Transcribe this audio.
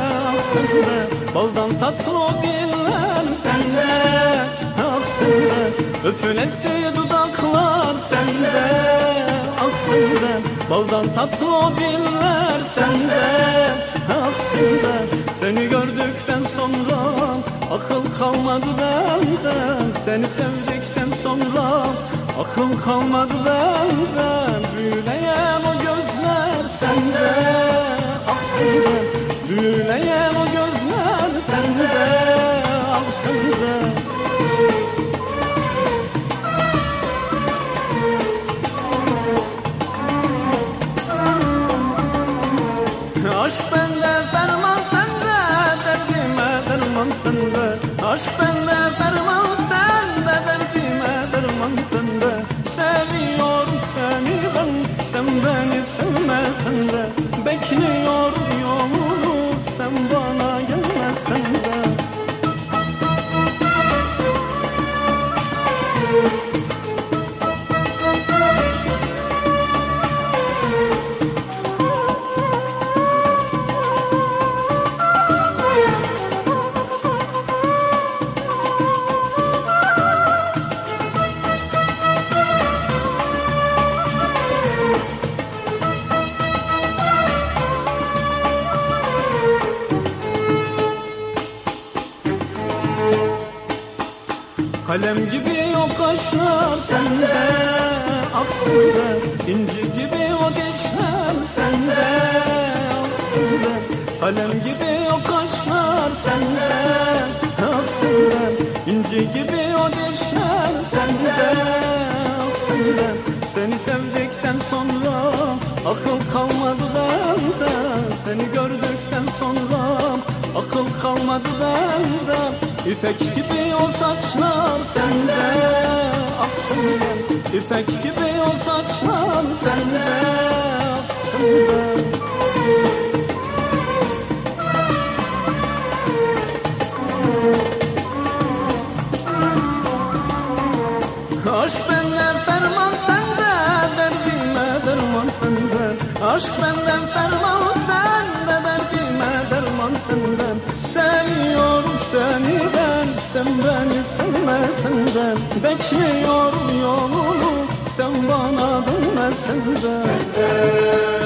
ah sende Baldan tatlı o diller sende Ah sende. Öpülesi dudaklar sende Ah sende. Baldan tatlı o diller sende Ah sende. Seni gördükten sonra Akıl kalmadı benden. Seni sevdikten sonra Akıl kalmadı benden. Büyüleyen sende Ah o gözler sende Ah sende Aşk bende ferman sende Derdime derman sende. Aşk bende Kalem gibi o kaşlar sende Aklımda inci gibi o dişler sende Aklımda Kalem gibi o kaşlar sende Aklımda inci gibi o dişler sende Aklımda Seni sevdikten sonra akıl kalmadı bende. Seni akıl kalmadı bende. İpek gibi o saçlar sende. Aslında İpek gibi o saçlar sende. Aslında Aşk benden ferman sende Derdime derman sende. Aşk benden senden Bekliyorum yolunu sen bana dönmezsen de senden.